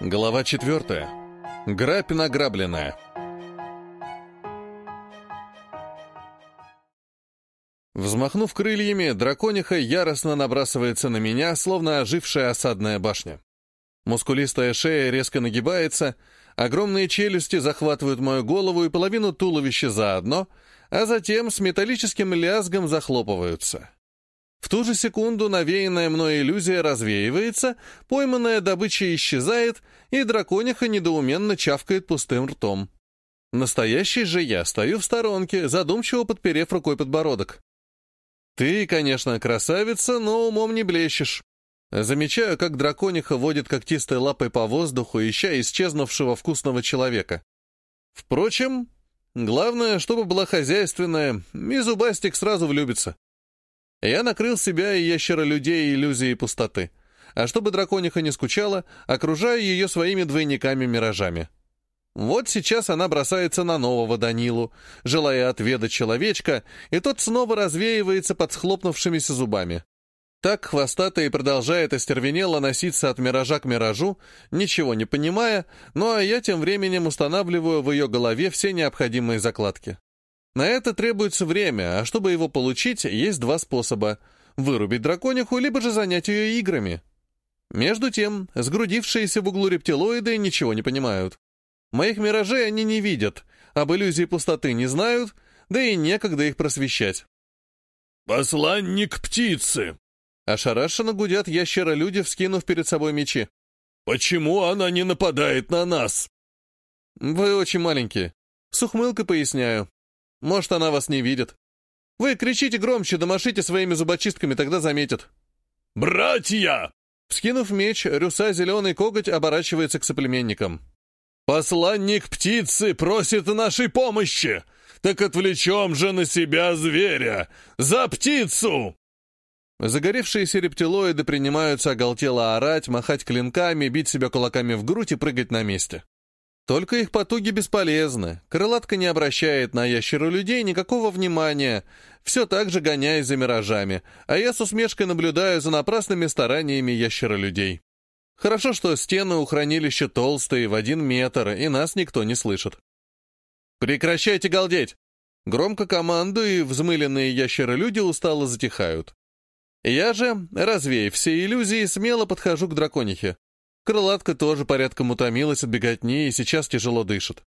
Глава четвертая. Грабь награбленная. Взмахнув крыльями, дракониха яростно набрасывается на меня, словно ожившая осадная башня. Мускулистая шея резко нагибается, огромные челюсти захватывают мою голову и половину туловища заодно, а затем с металлическим лязгом захлопываются. В ту же секунду навеянная мной иллюзия развеивается, пойманная добыча исчезает, и дракониха недоуменно чавкает пустым ртом. Настоящий же я стою в сторонке, задумчиво подперев рукой подбородок. Ты, конечно, красавица, но умом не блещешь. Замечаю, как дракониха водит когтистой лапой по воздуху, ища исчезнувшего вкусного человека. Впрочем, главное, чтобы была хозяйственная, и зубастик сразу влюбится. Я накрыл себя и ящера-людей иллюзией пустоты. А чтобы дракониха не скучала, окружаю ее своими двойниками-миражами. Вот сейчас она бросается на нового Данилу, желая отведать человечка, и тот снова развеивается под схлопнувшимися зубами. Так хвостатый продолжает остервенело носиться от миража к миражу, ничего не понимая, ну а я тем временем устанавливаю в ее голове все необходимые закладки. На это требуется время, а чтобы его получить, есть два способа — вырубить дракониху, либо же занять ее играми. Между тем, сгрудившиеся в углу рептилоиды ничего не понимают. Моих миражей они не видят, об иллюзии пустоты не знают, да и некогда их просвещать. «Посланник птицы!» Ошарашенно гудят ящера-люди, вскинув перед собой мечи. «Почему она не нападает на нас?» «Вы очень маленькие. С ухмылкой поясняю. Может, она вас не видит. Вы кричите громче, да машите своими зубочистками, тогда заметят. «Братья!» Вскинув меч, Рюса Зеленый Коготь оборачивается к соплеменникам. «Посланник птицы просит нашей помощи! Так отвлечем же на себя зверя! За птицу!» Загоревшиеся рептилоиды принимаются оголтело орать, махать клинками, бить себя кулаками в грудь и прыгать на месте. Только их потуги бесполезны. Крылатка не обращает на ящеру людей никакого внимания, все так же гоняясь за миражами, а я с усмешкой наблюдаю за напрасными стараниями ящера людей. Хорошо, что стены у хранилища толстые, в один метр, и нас никто не слышит. «Прекращайте галдеть!» Громко команду и взмыленные ящеры-люди устало затихают. Я же, развеяв все иллюзии, смело подхожу к драконихе. Крылатка тоже порядком утомилась от беготни и сейчас тяжело дышит.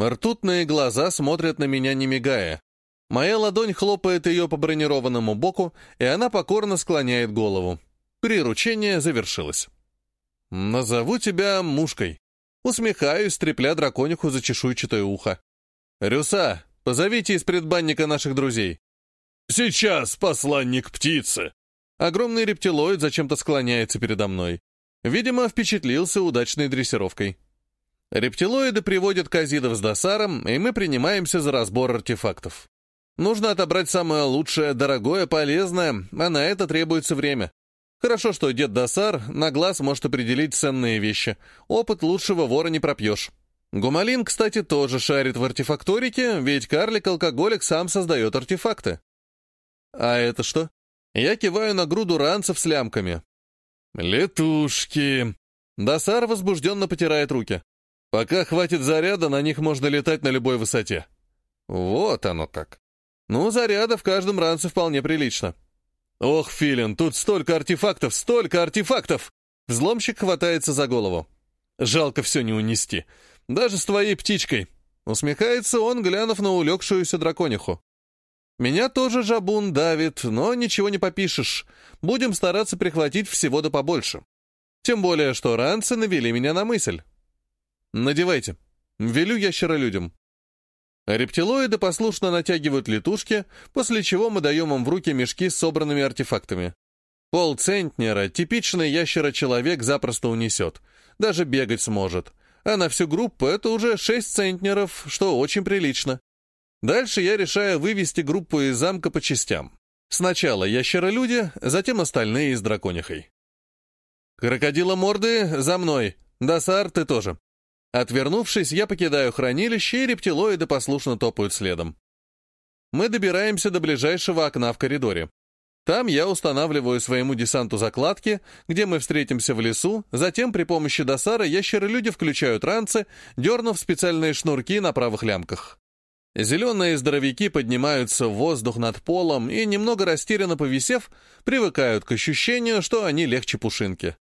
Ртутные глаза смотрят на меня, не мигая. Моя ладонь хлопает ее по бронированному боку, и она покорно склоняет голову. Приручение завершилось. «Назову тебя мушкой». Усмехаюсь, трепля дракониху за чешуйчатое ухо. «Рюса, позовите из предбанника наших друзей». «Сейчас, посланник птицы!» Огромный рептилоид зачем-то склоняется передо мной. Видимо, впечатлился удачной дрессировкой. Рептилоиды приводят казидов с досаром, и мы принимаемся за разбор артефактов. Нужно отобрать самое лучшее, дорогое, полезное, а на это требуется время. Хорошо, что дед Досар на глаз может определить ценные вещи. Опыт лучшего вора не пропьешь. Гумалин, кстати, тоже шарит в артефакторике, ведь карлик-алкоголик сам создает артефакты. А это что? Я киваю на груду ранцев с лямками. «Летушки!» Досар возбужденно потирает руки. «Пока хватит заряда, на них можно летать на любой высоте». Вот оно как. Ну, заряда в каждом ранце вполне прилично. Ох, Филин, тут столько артефактов, столько артефактов! Взломщик хватается за голову. Жалко все не унести. Даже с твоей птичкой. Усмехается он, глянув на улегшуюся дракониху. Меня тоже жабун давит, но ничего не попишешь. Будем стараться прихватить всего да побольше. Тем более, что ранцы навели меня на мысль. Надевайте. Велю ящеролюдям. Рептилоиды послушно натягивают летушки, после чего мы даем им в руки мешки с собранными артефактами. Полцентнера типичный ящера-человек запросто унесет. Даже бегать сможет. А на всю группу это уже 6 центнеров, что очень прилично. Дальше я решаю вывести группу из замка по частям. Сначала ящеролюди, затем остальные с драконихой. Крокодиломорды за мной. Досар, ты тоже. Отвернувшись, я покидаю хранилище, и рептилоиды послушно топают следом. Мы добираемся до ближайшего окна в коридоре. Там я устанавливаю своему десанту закладки, где мы встретимся в лесу, затем при помощи досара ящеры-люди включают ранцы, дернув специальные шнурки на правых лямках. Зеленые здоровяки поднимаются в воздух над полом и, немного растерянно повисев, привыкают к ощущению, что они легче пушинки.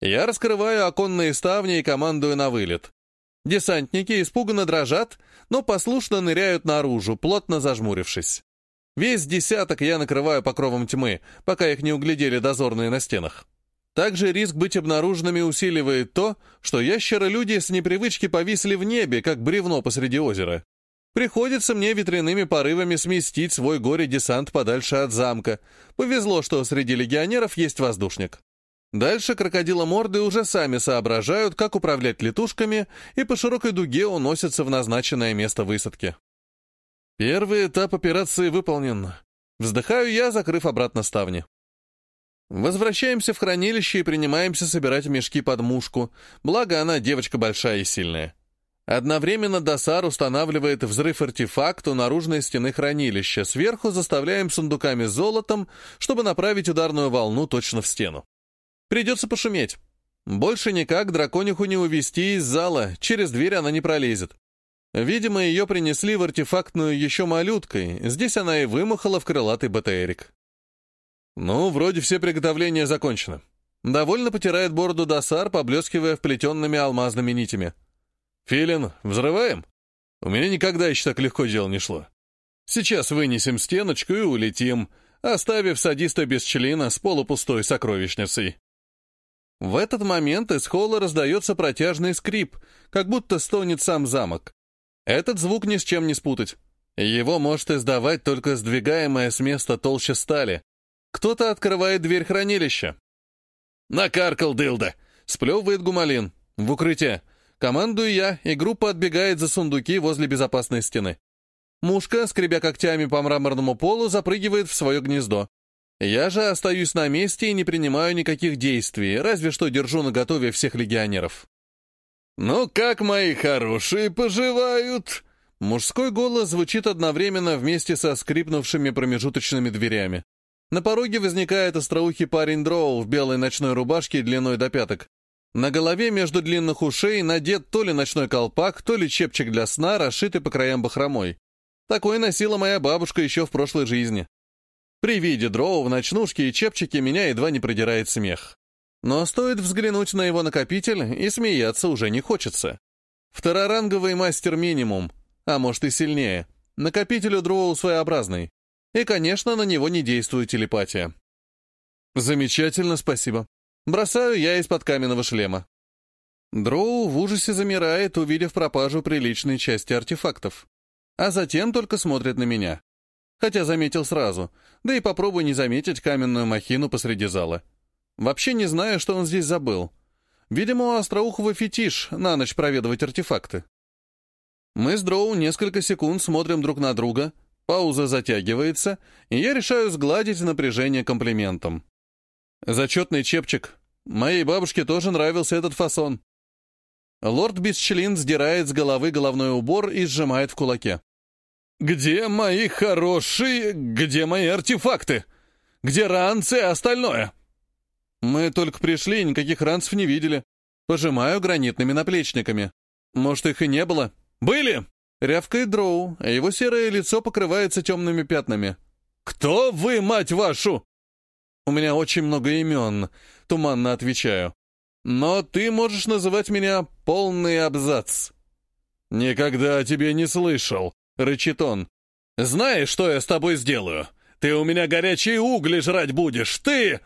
Я раскрываю оконные ставни и командую на вылет. Десантники испуганно дрожат, но послушно ныряют наружу, плотно зажмурившись. Весь десяток я накрываю покровом тьмы, пока их не углядели дозорные на стенах. Также риск быть обнаруженными усиливает то, что ящеры-люди с непривычки повисли в небе, как бревно посреди озера. Приходится мне ветряными порывами сместить свой горе-десант подальше от замка. Повезло, что среди легионеров есть воздушник. Дальше крокодиломорды уже сами соображают, как управлять летушками, и по широкой дуге уносятся в назначенное место высадки. Первый этап операции выполнен. Вздыхаю я, закрыв обратно ставни. Возвращаемся в хранилище и принимаемся собирать мешки под мушку, благо она девочка большая и сильная. Одновременно Досар устанавливает взрыв артефакт у наружной стены хранилища, сверху заставляем сундуками золотом, чтобы направить ударную волну точно в стену. Придется пошуметь. Больше никак дракониху не увести из зала, через дверь она не пролезет. Видимо, ее принесли в артефактную еще малюткой, здесь она и вымахала в крылатый БТРик. Ну, вроде все приготовления закончены. Довольно потирает бороду Досар, поблескивая вплетенными алмазными нитями. «Филин, взрываем? У меня никогда еще так легко дело не шло. Сейчас вынесем стеночку и улетим, оставив садиста без члена с полупустой сокровищницей». В этот момент из холла раздается протяжный скрип, как будто стонет сам замок. Этот звук ни с чем не спутать. Его может издавать только сдвигаемая с места толща стали. Кто-то открывает дверь хранилища. «Накаркал, дылда!» — сплевывает гумалин. «В укрытие!» Командую я, и группа отбегает за сундуки возле безопасной стены. Мушка, скребя когтями по мраморному полу, запрыгивает в свое гнездо. Я же остаюсь на месте и не принимаю никаких действий, разве что держу наготове всех легионеров. «Ну как мои хорошие поживают?» Мужской голос звучит одновременно вместе со скрипнувшими промежуточными дверями. На пороге возникает остроухий парень Дроу в белой ночной рубашке длиной до пяток. На голове между длинных ушей надет то ли ночной колпак, то ли чепчик для сна, расшитый по краям бахромой. Такой носила моя бабушка еще в прошлой жизни. При виде Дроу в ночнушке и чепчике меня едва не продирает смех. Но стоит взглянуть на его накопитель, и смеяться уже не хочется. Второранговый мастер минимум, а может и сильнее. Накопитель у Дроу своеобразный. И, конечно, на него не действует телепатия. Замечательно, спасибо. Бросаю я из-под каменного шлема. Дроу в ужасе замирает, увидев пропажу приличной части артефактов. А затем только смотрит на меня. Хотя заметил сразу, да и попробуй не заметить каменную махину посреди зала. Вообще не знаю, что он здесь забыл. Видимо, у Остроухова фетиш на ночь проведывать артефакты. Мы с Дроу несколько секунд смотрим друг на друга, пауза затягивается, и я решаю сгладить напряжение комплиментом. Зачетный чепчик. Моей бабушке тоже нравился этот фасон. Лорд Бесчлин сдирает с головы головной убор и сжимает в кулаке. «Где мои хорошие... Где мои артефакты? Где ранцы и остальное?» Мы только пришли, никаких ранцев не видели. Пожимаю гранитными наплечниками. Может, их и не было? Были! Рявкает Дроу, а его серое лицо покрывается темными пятнами. «Кто вы, мать вашу?» «У меня очень много имен», — туманно отвечаю. «Но ты можешь называть меня полный абзац». «Никогда о тебе не слышал», — рычит он. «Знаешь, что я с тобой сделаю? Ты у меня горячие угли жрать будешь, ты!»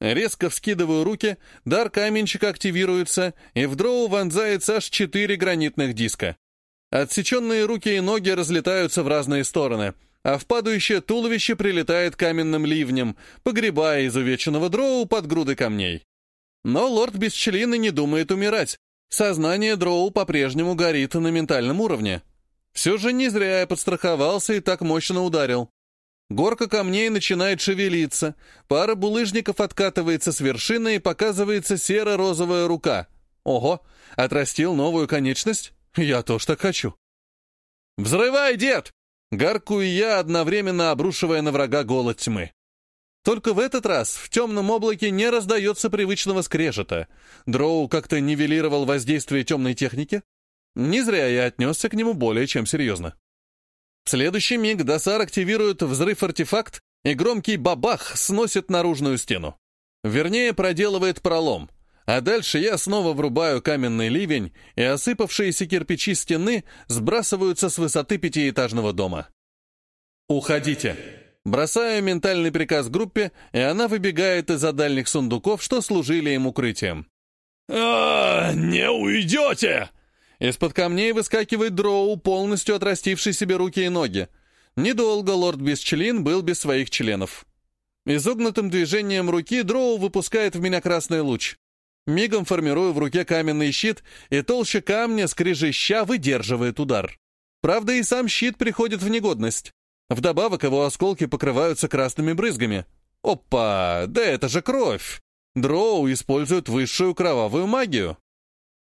Резко вскидываю руки, дар каменщика активируется, и в дроу вонзается аж четыре гранитных диска. Отсеченные руки и ноги разлетаются в разные стороны, а в падающее туловище прилетает каменным ливнем, погребая изувеченного дроу под груды камней. Но лорд Бесчлины не думает умирать. Сознание дроу по-прежнему горит на ментальном уровне. Все же не зря я подстраховался и так мощно ударил. Горка камней начинает шевелиться, пара булыжников откатывается с вершины и показывается серо-розовая рука. Ого, отрастил новую конечность? Я тоже так хочу. «Взрывай, дед!» — гаркую я, одновременно обрушивая на врага голод тьмы. Только в этот раз в темном облаке не раздается привычного скрежета. Дроу как-то нивелировал воздействие темной техники. Не зря я отнесся к нему более чем серьезно. В следующий миг Досар активирует взрыв-артефакт, и громкий бабах сносит наружную стену. Вернее, проделывает пролом. А дальше я снова врубаю каменный ливень, и осыпавшиеся кирпичи стены сбрасываются с высоты пятиэтажного дома. «Уходите!» Бросаю ментальный приказ группе, и она выбегает из-за дальних сундуков, что служили им укрытием. а, не уйдете!» Из-под камней выскакивает дроу, полностью отрастивший себе руки и ноги. Недолго лорд Бесчлин был без своих членов. Изогнутым движением руки дроу выпускает в меня красный луч. Мигом формирую в руке каменный щит, и толще камня, скрежеща, выдерживает удар. Правда, и сам щит приходит в негодность. Вдобавок его осколки покрываются красными брызгами. Опа, да это же кровь! Дроу использует высшую кровавую магию.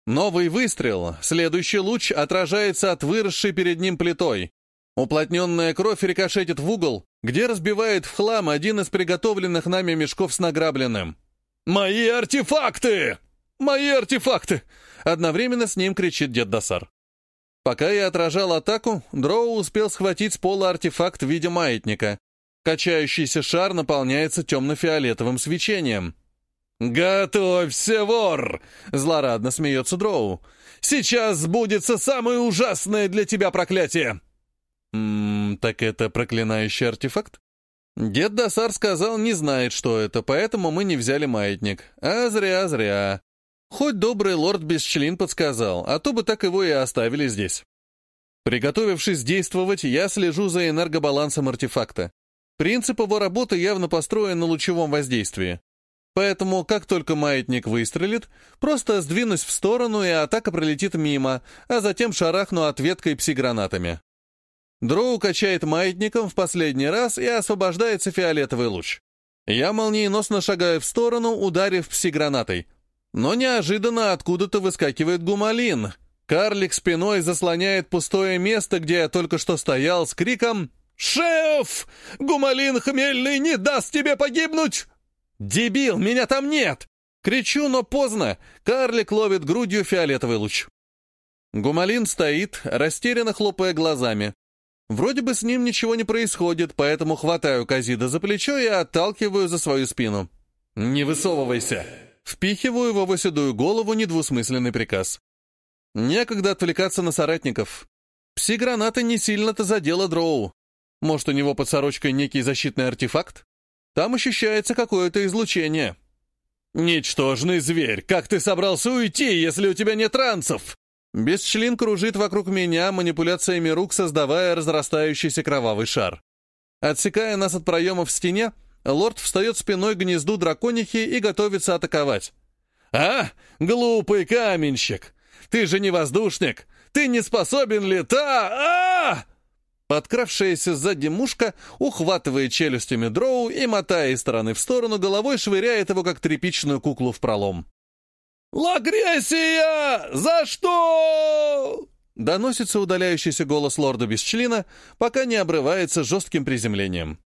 Новый выстрел, следующий луч отражается от выросшей перед ним плитой. Уплотненная кровь рикошетит в угол, где разбивает в хлам один из приготовленных нами мешков с награбленным. «Мои артефакты! Мои артефакты!» Одновременно с ним кричит дед Досар. Пока я отражал атаку, Дроу успел схватить с пола артефакт в виде маятника. Качающийся шар наполняется темно-фиолетовым свечением. «Готовься, вор!» — злорадно смеется Дроу. «Сейчас сбудется самое ужасное для тебя проклятие!» «Ммм, так это проклинающий артефакт?» Дед Досар сказал, не знает, что это, поэтому мы не взяли маятник. А зря, зря. Хоть добрый лорд Бесчлин подсказал, а то бы так его и оставили здесь. Приготовившись действовать, я слежу за энергобалансом артефакта. Принцип его работы явно построен на лучевом воздействии. Поэтому, как только маятник выстрелит, просто сдвинусь в сторону, и атака пролетит мимо, а затем шарахну ответкой пси-гранатами. Дроу качает маятником в последний раз и освобождается фиолетовый луч. Я молниеносно шагаю в сторону, ударив пси-гранатой. Но неожиданно откуда-то выскакивает гумалин. Карлик спиной заслоняет пустое место, где я только что стоял, с криком «Шеф! Гумалин хмельный не даст тебе погибнуть!» «Дебил, меня там нет!» Кричу, но поздно. Карлик ловит грудью фиолетовый луч. Гумалин стоит, растерянно хлопая глазами. Вроде бы с ним ничего не происходит, поэтому хватаю Казида за плечо и отталкиваю за свою спину. «Не высовывайся!» Впихиваю его в седую голову недвусмысленный приказ. Некогда отвлекаться на соратников. Пси-граната не сильно-то задела дроу. Может, у него под сорочкой некий защитный артефакт? Там ощущается какое-то излучение. «Ничтожный зверь, как ты собрался уйти, если у тебя нет ранцев?» Бесчлин кружит вокруг меня, манипуляциями рук создавая разрастающийся кровавый шар. Отсекая нас от проема в стене, лорд встает спиной к гнезду драконихи и готовится атаковать. «А, глупый каменщик! Ты же не воздушник! Ты не способен летать! а Подкравшаяся сзади мушка ухватывает челюстями дроу и, мотая из стороны в сторону, головой швыряет его, как тряпичную куклу в пролом. «Лагрессия! За что?» Доносится удаляющийся голос лорда Бесчлина, пока не обрывается жестким приземлением.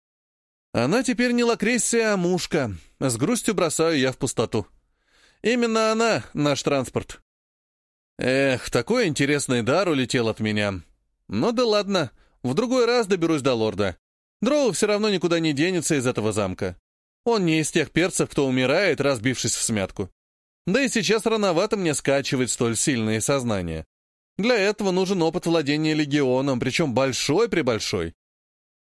Она теперь не лакрессия, а мушка. С грустью бросаю я в пустоту. Именно она — наш транспорт. Эх, такой интересный дар улетел от меня. Ну да ладно, в другой раз доберусь до лорда. Дроу все равно никуда не денется из этого замка. Он не из тех перцев, кто умирает, разбившись в смятку. Да и сейчас рановато мне скачивать столь сильные сознания. Для этого нужен опыт владения легионом, причем большой-пребольшой.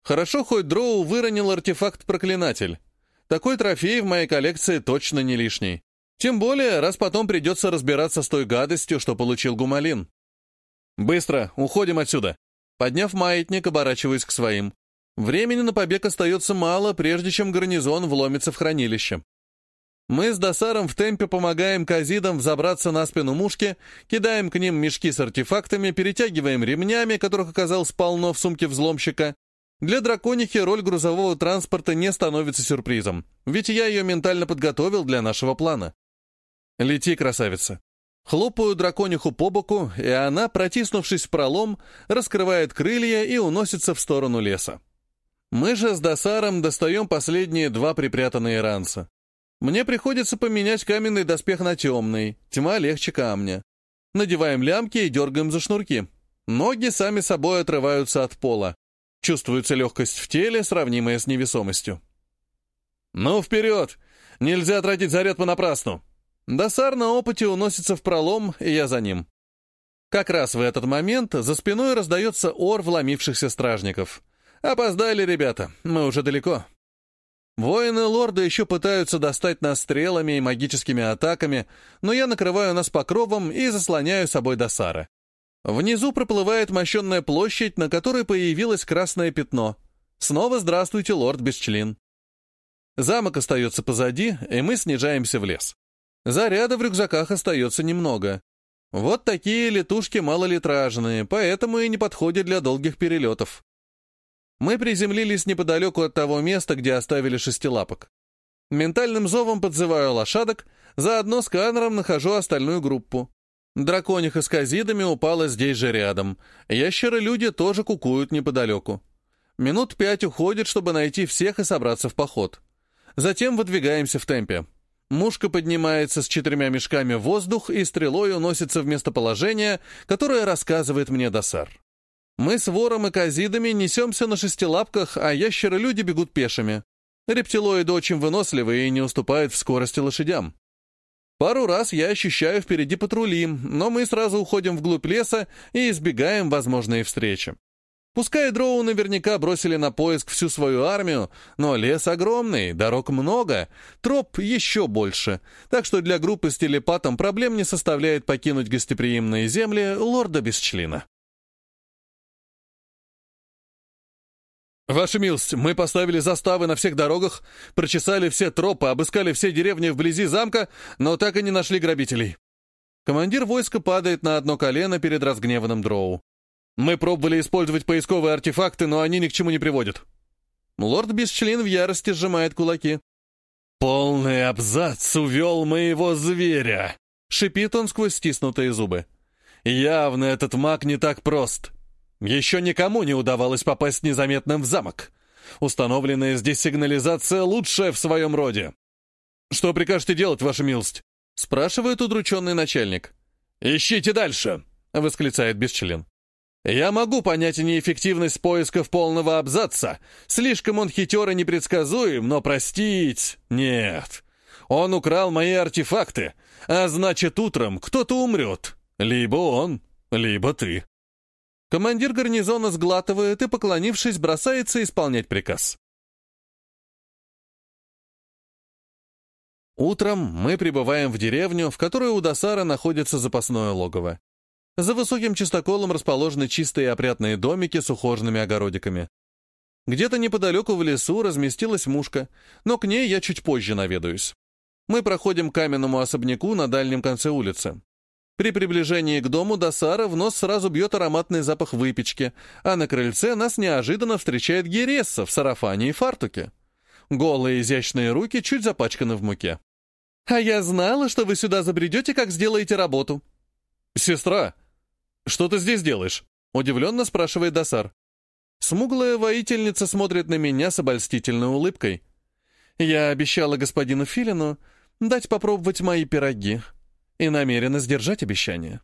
Хорошо, хоть Дроу выронил артефакт-проклинатель. Такой трофей в моей коллекции точно не лишний. Тем более, раз потом придется разбираться с той гадостью, что получил Гумалин. Быстро, уходим отсюда. Подняв маятник, оборачиваюсь к своим. Времени на побег остается мало, прежде чем гарнизон вломится в хранилище. Мы с Досаром в темпе помогаем казидам взобраться на спину мушки, кидаем к ним мешки с артефактами, перетягиваем ремнями, которых оказалось полно в сумке взломщика. Для драконихи роль грузового транспорта не становится сюрпризом, ведь я ее ментально подготовил для нашего плана. Лети, красавица. Хлопаю дракониху по боку, и она, протиснувшись в пролом, раскрывает крылья и уносится в сторону леса. Мы же с Досаром достаем последние два припрятанные ранца. Мне приходится поменять каменный доспех на темный, тьма легче камня. Надеваем лямки и дергаем за шнурки. Ноги сами собой отрываются от пола. Чувствуется легкость в теле, сравнимая с невесомостью. «Ну, вперед! Нельзя тратить заряд понапрасну!» Досар на опыте уносится в пролом, и я за ним. Как раз в этот момент за спиной раздается ор вломившихся стражников. «Опоздали, ребята, мы уже далеко». Воины лорда еще пытаются достать нас стрелами и магическими атаками, но я накрываю нас покровом и заслоняю собой Досара. Внизу проплывает мощенная площадь, на которой появилось красное пятно. Снова здравствуйте, лорд Бесчлин. Замок остается позади, и мы снижаемся в лес. Заряда в рюкзаках остается немного. Вот такие летушки малолитражные, поэтому и не подходят для долгих перелетов. Мы приземлились неподалеку от того места, где оставили шестилапок. Ментальным зовом подзываю лошадок, заодно сканером нахожу остальную группу. Дракониха с казидами упала здесь же рядом. Ящеры-люди тоже кукуют неподалеку. Минут пять уходит, чтобы найти всех и собраться в поход. Затем выдвигаемся в темпе. Мушка поднимается с четырьмя мешками в воздух и стрелой уносится в местоположение, которое рассказывает мне Досар. Мы с вором и казидами несемся на шестилапках, а ящеры-люди бегут пешими. Рептилоиды очень выносливые и не уступают в скорости лошадям. Пару раз я ощущаю впереди патрули, но мы сразу уходим вглубь леса и избегаем возможные встречи. Пускай дроу наверняка бросили на поиск всю свою армию, но лес огромный, дорог много, троп еще больше, так что для группы с телепатом проблем не составляет покинуть гостеприимные земли лорда Бесчлина. «Ваша милость, мы поставили заставы на всех дорогах, прочесали все тропы, обыскали все деревни вблизи замка, но так и не нашли грабителей». Командир войска падает на одно колено перед разгневанным дроу. Мы пробовали использовать поисковые артефакты, но они ни к чему не приводят. Лорд Бесчлин в ярости сжимает кулаки. «Полный абзац увел моего зверя!» — шипит он сквозь стиснутые зубы. «Явно этот маг не так прост. Еще никому не удавалось попасть незаметным в замок. Установленная здесь сигнализация лучшая в своем роде». «Что прикажете делать, ваша милость?» — спрашивает удрученный начальник. «Ищите дальше!» — восклицает Бесчлин. Я могу понять неэффективность поисков полного абзаца. Слишком он хитер и непредсказуем, но простить... Нет. Он украл мои артефакты, а значит, утром кто-то умрет. Либо он, либо ты. Командир гарнизона сглатывает и, поклонившись, бросается исполнять приказ. Утром мы прибываем в деревню, в которой у Досара находится запасное логово. За высоким чистоколом расположены чистые опрятные домики с ухоженными огородиками. Где-то неподалеку в лесу разместилась мушка, но к ней я чуть позже наведаюсь. Мы проходим к каменному особняку на дальнем конце улицы. При приближении к дому Досара в нос сразу бьет ароматный запах выпечки, а на крыльце нас неожиданно встречает Гересса в сарафане и фартуке. Голые изящные руки чуть запачканы в муке. «А я знала, что вы сюда забредете, как сделаете работу». «Сестра, «Что ты здесь делаешь?» — удивленно спрашивает Досар. Смуглая воительница смотрит на меня с обольстительной улыбкой. Я обещала господину Филину дать попробовать мои пироги и намерена сдержать обещание.